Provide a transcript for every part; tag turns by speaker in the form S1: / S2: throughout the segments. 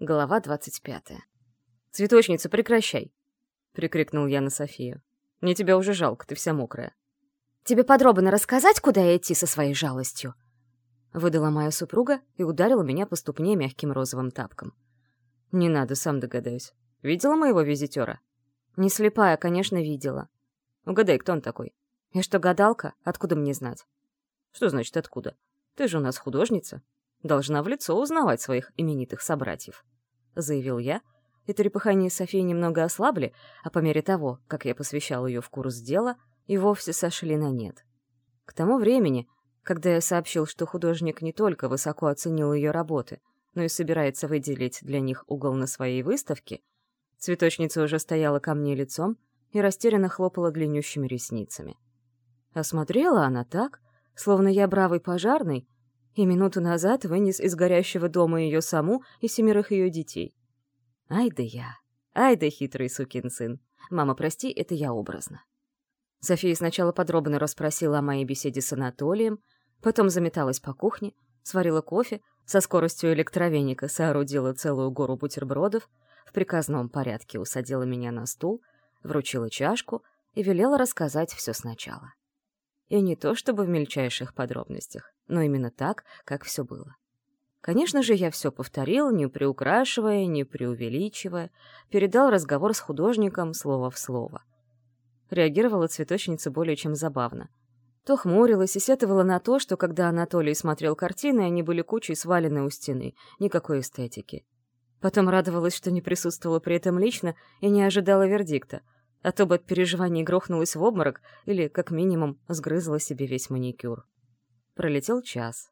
S1: Глава двадцать пятая. «Цветочница, прекращай!» — прикрикнул я на Софию. «Мне тебя уже жалко, ты вся мокрая».
S2: «Тебе подробно рассказать, куда идти со своей жалостью?»
S1: Выдала моя супруга и ударила меня по ступне мягким розовым тапком. «Не надо, сам догадаюсь. Видела моего визитера?»
S2: «Не слепая, конечно, видела».
S1: «Угадай, кто он такой?»
S2: «Я что, гадалка? Откуда мне знать?»
S1: «Что значит откуда? Ты же у нас художница. Должна в лицо узнавать своих именитых собратьев», — заявил я, и трепыхания Софии немного ослабли, а по мере того, как я посвящал ее в курс дела, и вовсе сошли на нет. К тому времени, когда я сообщил, что художник не только высоко оценил ее работы, но и собирается выделить для них угол на своей выставке, цветочница уже стояла ко мне лицом и растерянно хлопала длиннющими ресницами. Осмотрела она так, словно я бравый пожарный, и минуту назад вынес из горящего дома ее саму и семерых ее детей. Ай да я, ай да хитрый сукин сын. Мама, прости, это я образно. София сначала подробно расспросила о моей беседе с Анатолием, потом заметалась по кухне, сварила кофе, со скоростью электровеника соорудила целую гору бутербродов, в приказном порядке усадила меня на стул, вручила чашку и велела рассказать все сначала. И не то чтобы в мельчайших подробностях, но именно так, как все было. Конечно же, я все повторил, не приукрашивая, не преувеличивая, передал разговор с художником слово в слово. Реагировала цветочница более чем забавно. То хмурилась и сетовала на то, что когда Анатолий смотрел картины, они были кучей свалены у стены, никакой эстетики. Потом радовалась, что не присутствовала при этом лично и не ожидала вердикта — а то бы от переживаний грохнулась в обморок или, как минимум, сгрызла себе весь маникюр. Пролетел час.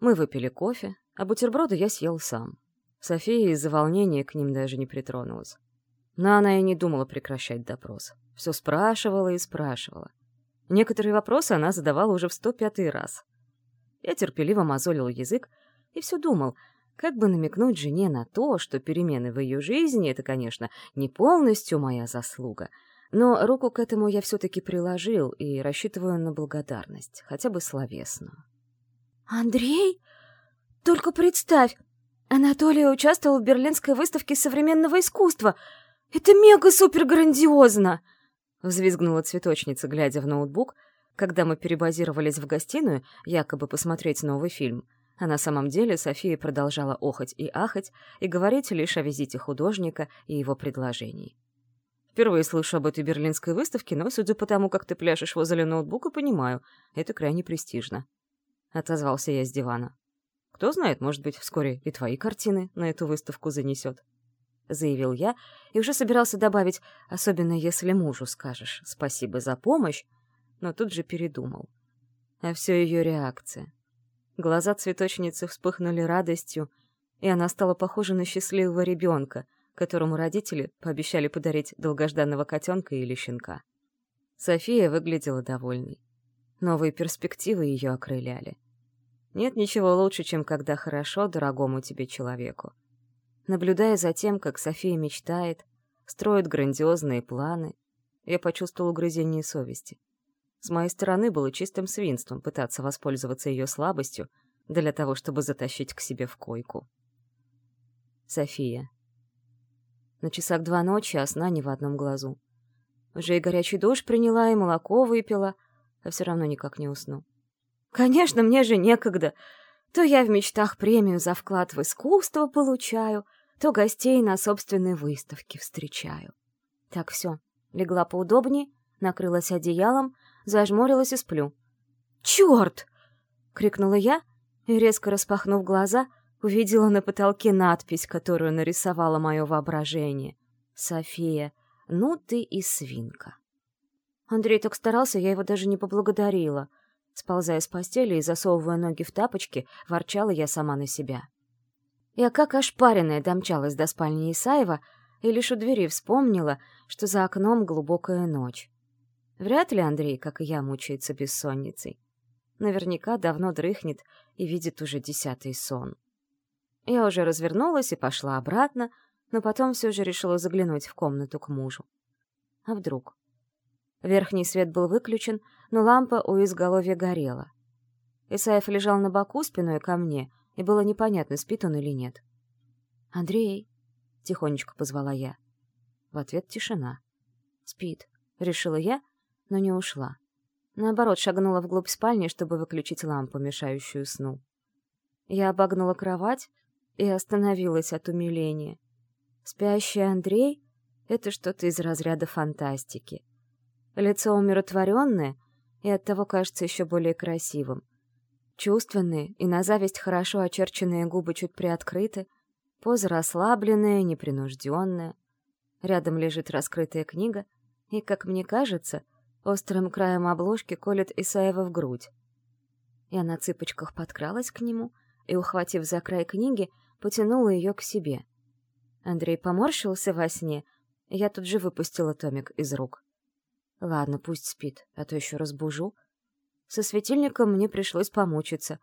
S1: Мы выпили кофе, а бутерброды я съел сам. София из-за волнения к ним даже не притронулась. Но она и не думала прекращать допрос. Все спрашивала и спрашивала. Некоторые вопросы она задавала уже в сто пятый раз. Я терпеливо мозолил язык и все думал, как бы намекнуть жене на то, что перемены в ее жизни — это, конечно, не полностью моя заслуга, но руку к этому я все-таки приложил и рассчитываю на благодарность, хотя бы словесную.
S2: «Андрей? Только представь! Анатолий участвовал в Берлинской выставке современного искусства! Это мега-супер-грандиозно!»
S1: Взвизгнула цветочница, глядя в ноутбук, когда мы перебазировались в гостиную, якобы посмотреть новый фильм — а на самом деле София продолжала охать и ахать и говорить лишь о визите художника и его предложении. Впервые слышу об этой берлинской выставке, но, судя по тому, как ты пляшешь возле ноутбука, понимаю, это крайне престижно. Отозвался я с дивана. Кто знает, может быть, вскоре и твои картины на эту выставку занесет. Заявил я и уже собирался добавить, особенно если мужу скажешь «спасибо за помощь», но тут же передумал. А все ее реакция. Глаза цветочницы вспыхнули радостью, и она стала похожа на счастливого ребенка, которому родители пообещали подарить долгожданного котенка или щенка. София выглядела довольной. Новые перспективы ее окрыляли. Нет ничего лучше, чем когда хорошо дорогому тебе человеку. Наблюдая за тем, как София мечтает, строит грандиозные планы, я почувствовал угрызение совести. С моей стороны было чистым свинством пытаться воспользоваться ее слабостью для того, чтобы затащить к себе в койку. София. На часах два ночи, а сна ни в одном глазу. Уже и горячий душ приняла, и молоко выпила, а все равно никак не усну. Конечно, мне же некогда. То я в мечтах премию за вклад в искусство получаю, то гостей на собственной выставке встречаю. Так все, легла поудобнее, накрылась одеялом, зажмурилась и сплю. «Черт!» — крикнула я и, резко распахнув глаза, увидела на потолке надпись, которую нарисовало мое воображение. «София, ну ты и свинка». Андрей так старался, я его даже не поблагодарила. Сползая с постели и засовывая ноги в тапочки, ворчала я сама на себя. Я как ошпаренная домчалась до спальни Исаева и лишь у двери вспомнила, что за окном глубокая ночь. Вряд ли Андрей, как и я, мучается бессонницей. Наверняка давно дрыхнет и видит уже десятый сон. Я уже развернулась и пошла обратно, но потом все же решила заглянуть в комнату к мужу. А вдруг? Верхний свет был выключен, но лампа у изголовья горела. Исаев лежал на боку спиной ко мне, и было непонятно, спит он или нет. «Андрей!» — тихонечко позвала я. В ответ тишина. «Спит», — решила я, но не ушла. Наоборот, шагнула вглубь спальни, чтобы выключить лампу, мешающую сну. Я обогнула кровать и остановилась от умиления. Спящий Андрей — это что-то из разряда фантастики. Лицо умиротворенное и оттого кажется еще более красивым. Чувственные и на зависть хорошо очерченные губы чуть приоткрыты, поза расслабленная, непринужденная. Рядом лежит раскрытая книга, и, как мне кажется, острым краем обложки колет Исаева в грудь. Я на цыпочках подкралась к нему и, ухватив за край книги, потянула ее к себе. Андрей поморщился во сне, и я тут же выпустила томик из рук. Ладно, пусть спит, а то еще разбужу. Со светильником мне пришлось помучиться.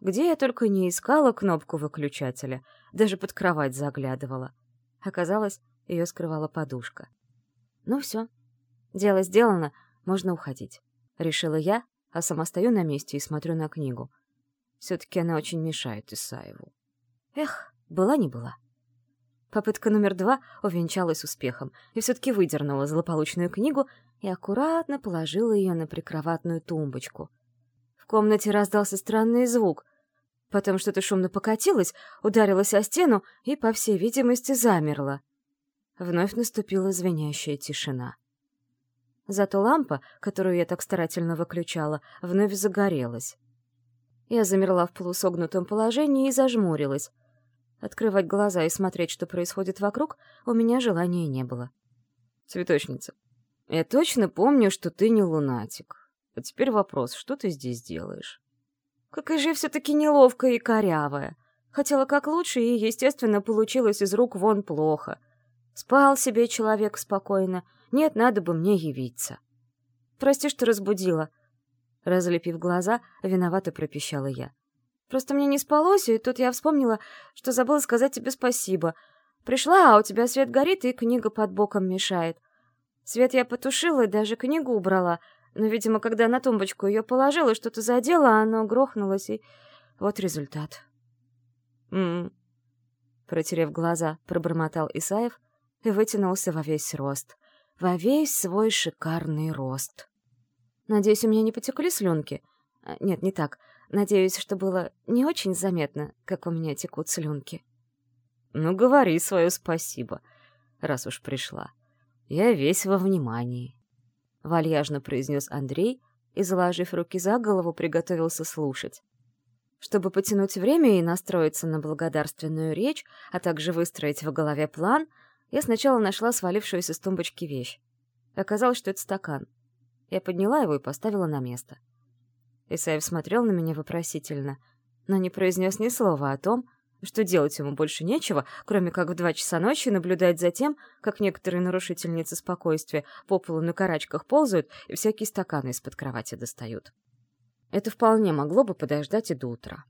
S1: Где я только не искала кнопку выключателя, даже под кровать заглядывала. Оказалось, ее скрывала подушка. Ну все, дело сделано, можно уходить. Решила я, а сама стою на месте и смотрю на книгу. Все-таки она очень мешает Исаеву. Эх, была не была. Попытка номер два увенчалась успехом и все-таки выдернула злополучную книгу и аккуратно положила ее на прикроватную тумбочку. В комнате раздался странный звук. Потом что-то шумно покатилось, ударилось о стену и, по всей видимости, замерло. Вновь наступила звенящая тишина. Зато лампа, которую я так старательно выключала, вновь загорелась. Я замерла в полусогнутом положении и зажмурилась. Открывать глаза и смотреть, что происходит вокруг, у меня желания не было. «Цветочница, я точно помню, что ты не лунатик. А теперь вопрос, что ты здесь делаешь?» Какая же все-таки неловкая и корявая. Хотела как лучше, и, естественно, получилось из рук вон плохо. Спал себе человек спокойно. Нет, надо бы мне явиться. Прости, что разбудила. Разлепив глаза, виновато пропищала я. Просто мне не спалось, и тут я вспомнила, что забыла сказать тебе спасибо. Пришла, а у тебя свет горит, и книга под боком мешает. Свет я потушила и даже книгу убрала, но, видимо, когда на тумбочку ее положила, что-то задело, а оно грохнулось, и вот результат. «М-м-м», протерев глаза, пробормотал Исаев и вытянулся во весь рост. Во весь свой шикарный рост. Надеюсь, у меня не потекли слюнки? А, нет, не так. Надеюсь, что было не очень заметно, как у меня текут слюнки. Ну, говори свое спасибо, раз уж пришла. Я весь во внимании. Вальяжно произнес Андрей и, заложив руки за голову, приготовился слушать. Чтобы потянуть время и настроиться на благодарственную речь, а также выстроить в голове план, я сначала нашла свалившуюся с тумбочки вещь. Оказалось, что это стакан. Я подняла его и поставила на место. — Исаев смотрел на меня вопросительно, но не произнес ни слова о том, что делать ему больше нечего, кроме как в два часа ночи наблюдать за тем, как некоторые нарушительницы спокойствия по полу на карачках ползают и всякие стаканы из-под кровати достают. Это вполне могло бы подождать и до утра.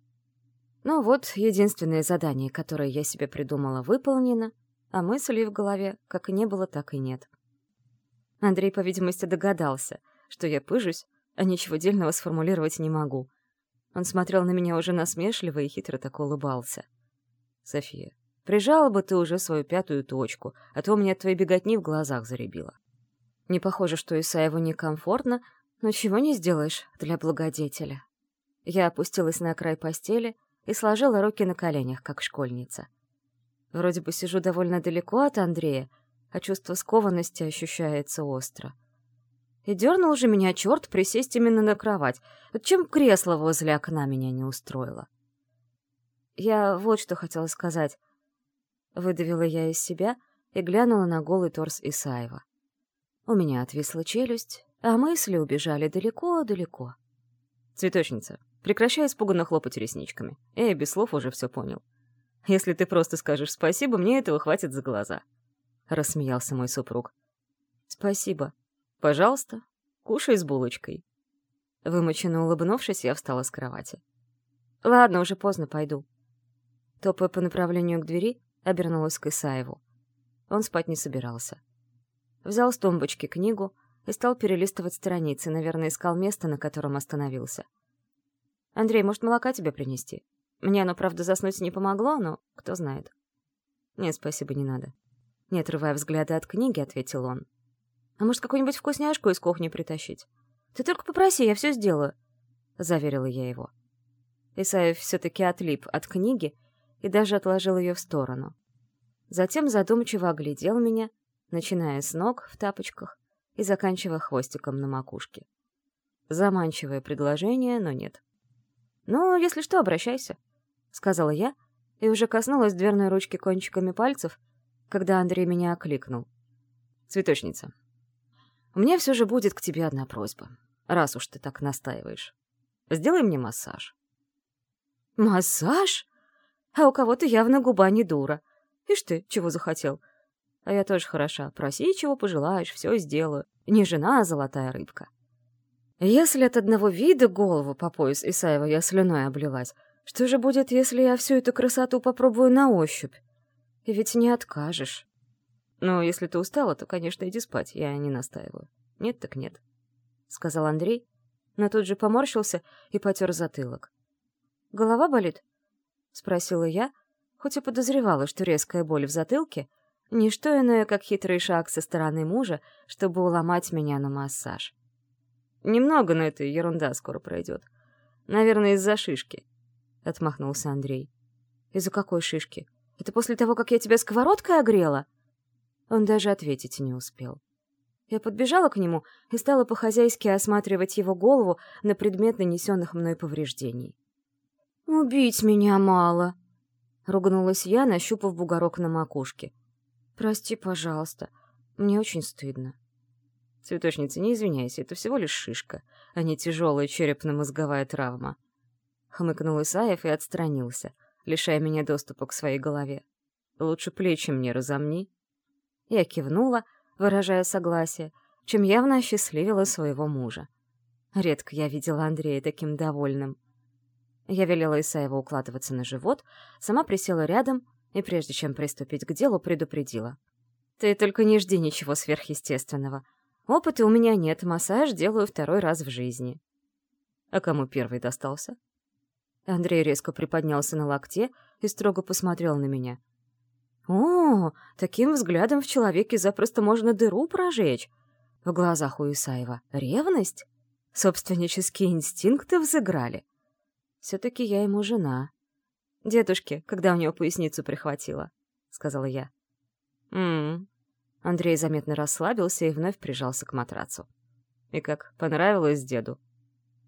S1: Но вот единственное задание, которое я себе придумала, выполнено, а мыслей в голове как и не было, так и нет. Андрей, по видимости, догадался, что я пыжусь, а ничего дельного сформулировать не могу. Он смотрел на меня уже насмешливо и хитро так улыбался. «София, прижала бы ты уже свою пятую точку, а то у меня твои беготни в глазах заребило». Не похоже, что Исаеву некомфортно, но чего не сделаешь для благодетеля. Я опустилась на край постели и сложила руки на коленях, как школьница. Вроде бы сижу довольно далеко от Андрея, а чувство скованности ощущается остро. И дернул же меня черт присесть именно на кровать. Чем кресло возле окна меня не устроило? Я вот что хотела сказать. Выдавила я из себя и глянула на голый торс Исаева. У меня отвисла челюсть, а мысли убежали далеко-далеко. «Цветочница, прекращай испуганно хлопать ресничками. Я без слов уже все понял. Если ты просто скажешь спасибо, мне этого хватит за глаза», — рассмеялся мой супруг. «Спасибо», «Пожалуйста, кушай с булочкой». Вымоченно улыбнувшись, я встала с кровати. «Ладно, уже поздно, пойду». Топая по направлению к двери, обернулась к Исаеву. Он спать не собирался. Взял с тумбочки книгу и стал перелистывать страницы, наверное, искал место, на котором остановился. «Андрей, может, молока тебе принести? Мне оно, правда, заснуть не помогло, но кто знает». «Нет, спасибо, не надо». Не отрывая взгляда от книги, ответил он. «А может, какую-нибудь вкусняшку из кухни притащить? Ты только попроси, я все сделаю», — заверила я его. Исаев все-таки отлип от книги и даже отложил ее в сторону. Затем задумчиво оглядел меня, начиная с ног в тапочках и заканчивая хвостиком на макушке. Заманчивое предложение, но нет. «Ну, если что, обращайся», — сказала я и уже коснулась дверной ручки кончиками пальцев, когда Андрей меня окликнул. «Цветочница, у меня все же будет к тебе одна просьба, раз уж ты так настаиваешь. Сделай мне массаж».
S2: «Массаж? А у кого-то явно губа не дура. Ишь ты, чего захотел?»
S1: «А я тоже хороша. Проси, чего пожелаешь, все сделаю. Не жена, а золотая рыбка». Если от одного вида голову по пояс Исаева я слюной облилась, что же будет, если я всю эту красоту попробую на ощупь? Ведь не откажешь. Ну, если ты устала, то, конечно, иди спать, я не настаиваю. Нет так нет, — сказал Андрей, но тут же поморщился и потер затылок.
S2: «Голова болит?»
S1: — спросила я, хоть и подозревала, что резкая боль в затылке — ничто иное, как хитрый шаг со стороны мужа, чтобы уломать меня на массаж. Немного, но это ерунда скоро пройдет. Наверное, из-за шишки. Отмахнулся Андрей.
S2: Из-за какой шишки? Это после того, как я тебя сковородкой огрела?
S1: Он даже ответить не успел. Я подбежала к нему и стала по-хозяйски осматривать его голову на предмет нанесенных мной повреждений.
S2: «Убить меня мало!» — ругнулась я, нащупав бугорок на макушке.
S1: «Прости, пожалуйста. Мне очень стыдно». Цветочница, не извиняйся, это всего лишь шишка, а не тяжелая черепно-мозговая травма. Хмыкнул Исаев и отстранился, лишая меня доступа к своей голове. Лучше плечи мне разомни. Я кивнула, выражая согласие, чем явно осчастливила своего мужа. Редко я видела Андрея таким довольным. Я велела Исаеву укладываться на живот, сама присела рядом и, прежде чем приступить к делу, предупредила. «Ты только не жди ничего сверхъестественного. Опыта у меня нет, массаж делаю второй раз в жизни. А кому первый достался? Андрей резко приподнялся на локте и строго посмотрел на меня. «О, таким взглядом в человеке запросто можно дыру прожечь!» В глазах у Исаева ревность? Собственнические инстинкты взыграли. Все-таки я ему жена. Дедушке, когда у него поясницу прихватила, — сказала я. «М-м, Андрей заметно расслабился и вновь прижался к матрацу. «И как, понравилось деду?»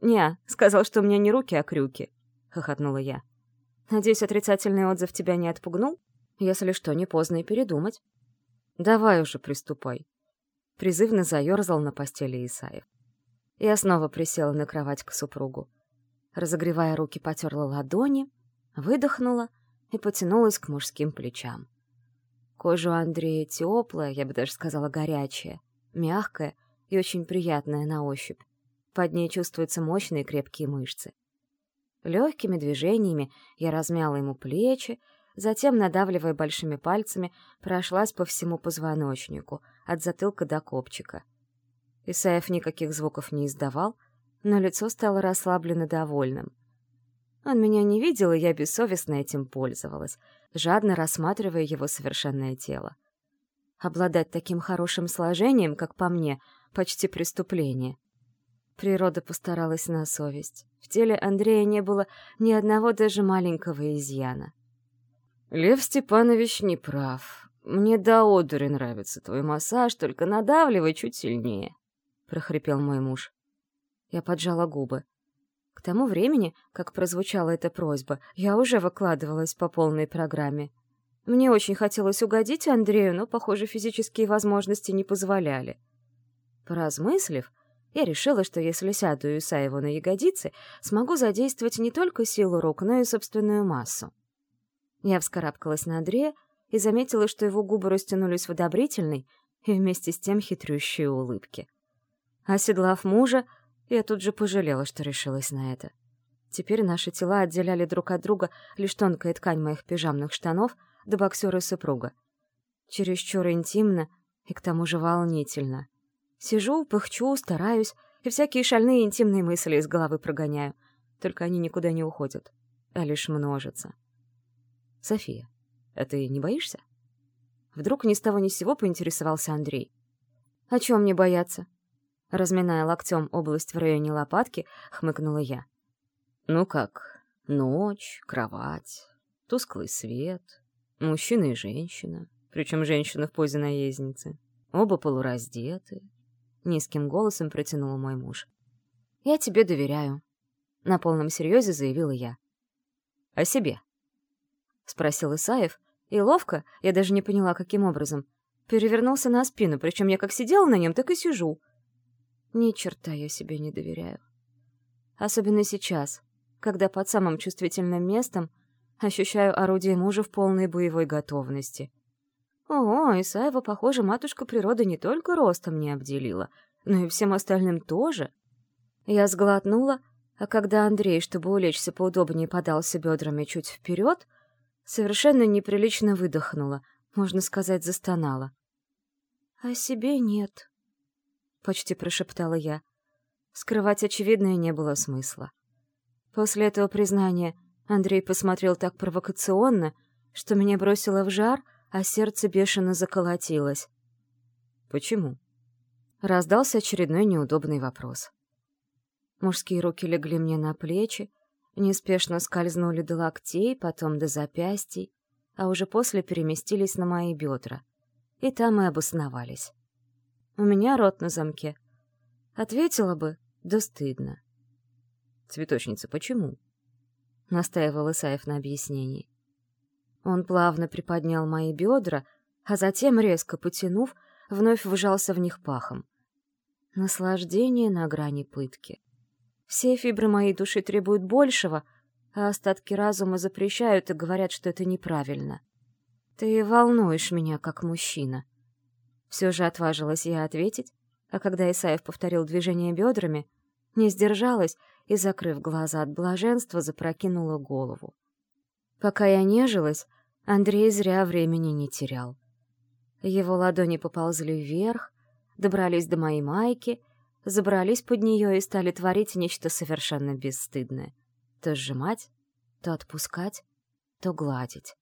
S1: «Не, сказал, что у меня не руки, а крюки», — хохотнула я. «Надеюсь, отрицательный отзыв тебя не отпугнул? Если что, не поздно и передумать». «Давай уже приступай», — призывно заерзал на постели Исаев. Я снова присела на кровать к супругу. Разогревая руки, потерла ладони, выдохнула и потянулась к мужским плечам. Кожа Андрея теплая, я бы даже сказала горячая, мягкая и очень приятная на ощупь. Под ней чувствуются мощные крепкие мышцы. Легкими движениями я размяла ему плечи, затем, надавливая большими пальцами, прошлась по всему позвоночнику, от затылка до копчика. Исаев никаких звуков не издавал, но лицо стало расслабленно довольным — он меня не видел, и я бессовестно этим пользовалась, жадно рассматривая его совершенное тело. Обладать таким хорошим сложением, как по мне, почти преступление. Природа постаралась на совесть. В теле Андрея не было ни одного даже маленького изъяна. «Лев Степанович не прав. Мне до одури нравится твой массаж, только надавливай чуть сильнее», — прохрипел мой муж. Я поджала губы. К тому времени, как прозвучала эта просьба, я уже выкладывалась по полной программе. Мне очень хотелось угодить Андрею, но, похоже, физические возможности не позволяли. Поразмыслив, я решила, что если сяду Исаеву на ягодицы, смогу задействовать не только силу рук, но и собственную массу. Я вскарабкалась на Андрея и заметила, что его губы растянулись в одобрительной и вместе с тем хитрющей улыбке. Оседлав мужа, я тут же пожалела, что решилась на это. Теперь наши тела отделяли друг от друга лишь тонкая ткань моих пижамных штанов до боксера супруга. Чересчур интимно и к тому же волнительно. Сижу, пыхчу, стараюсь, и всякие шальные интимные мысли из головы прогоняю. Только они никуда не уходят, а лишь множатся. «София, а ты не боишься?» Вдруг ни с того ни с сего поинтересовался Андрей.
S2: «О чем мне бояться?» Разминая локтем область в районе лопатки, хмыкнула я.
S1: «Ну как, ночь, кровать, тусклый свет, мужчина и женщина, причем женщина в позе наездницы, оба полураздеты». Низким голосом протянул мой муж.
S2: «Я тебе доверяю», — на полном серьезе заявила я.
S1: «О себе?»
S2: — спросил Исаев, и ловко, я даже не поняла, каким образом, перевернулся на спину, причем я как сидела на нем, так и сижу. Ни черта я себе не доверяю. Особенно сейчас, когда под самым чувствительным местом ощущаю орудие мужа в полной боевой готовности. О, Исаева, похоже, матушка природа не только ростом не обделила, но и всем остальным тоже. Я сглотнула, а когда Андрей, чтобы улечься поудобнее, подался бедрами чуть вперед, совершенно неприлично выдохнула, можно сказать, застонала. «О себе нет», — почти прошептала я. Скрывать очевидное не было смысла. После этого признания Андрей посмотрел так провокационно, что меня бросило в жар, а сердце бешено заколотилось.
S1: «Почему?»
S2: Раздался очередной неудобный вопрос. Мужские руки легли мне на плечи, неспешно скользнули до локтей, потом до запястий, а уже после переместились на мои бедра. И там и обосновались. У меня рот на замке. Ответила бы, да стыдно.
S1: «Цветочница, почему?»
S2: — настаивал Исаев на объяснении. Он плавно приподнял мои бедра, а затем, резко потянув, вновь вжался в них пахом. Наслаждение на грани пытки. Все фибры моей души требуют большего, а остатки разума запрещают и говорят, что это неправильно. Ты волнуешь меня, как мужчина. Все же отважилась я ответить, а когда Исаев повторил движение бедрами, не сдержалась и, закрыв глаза от блаженства, запрокинула голову. Пока я нежилась, Андрей зря времени не терял. Его ладони поползли вверх, добрались до моей майки — забрались под нее и стали творить нечто совершенно бесстыдное. То сжимать, то отпускать, то гладить.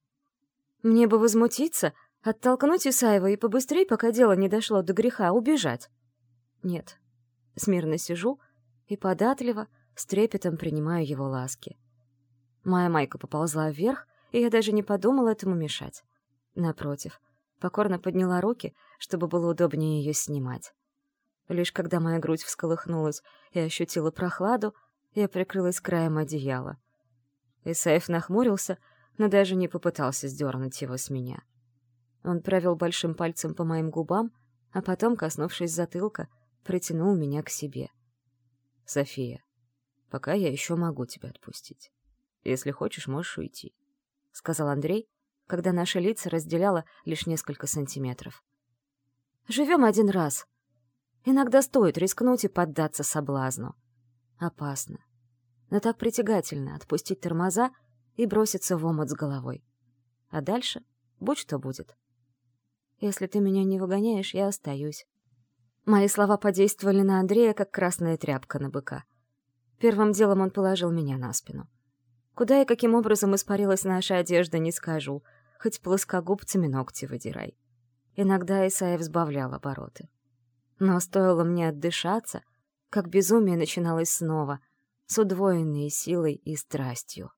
S2: Мне бы возмутиться, оттолкнуть Исаева и побыстрее, пока дело не дошло до греха, убежать. Нет, смирно сижу и податливо, с трепетом принимаю его ласки. Моя майка поползла вверх, и я даже не подумала этому мешать. Напротив, покорно подняла руки, чтобы было удобнее ее снимать. Лишь когда моя грудь всколыхнулась и ощутила прохладу, я прикрылась краем одеяла. Исаев нахмурился, но даже не попытался сдернуть его с меня. Он провел большим пальцем по моим губам, а потом, коснувшись затылка, притянул меня к себе.
S1: «София, пока я еще могу тебя отпустить. Если хочешь, можешь уйти», — сказал Андрей, когда наши лица разделяло лишь несколько сантиметров.
S2: «Живем один раз», Иногда стоит рискнуть и поддаться соблазну. Опасно. Но так притягательно отпустить тормоза и броситься в омут с головой. А дальше будь что будет. Если ты меня не выгоняешь, я остаюсь. Мои слова подействовали на Андрея, как красная тряпка на быка. Первым делом он положил меня на спину. Куда и каким образом испарилась наша одежда, не скажу, хоть плоскогубцами ногти выдирай. Иногда Исаев сбавлял обороты. Но стоило мне отдышаться, как безумие начиналось снова, с удвоенной силой и страстью.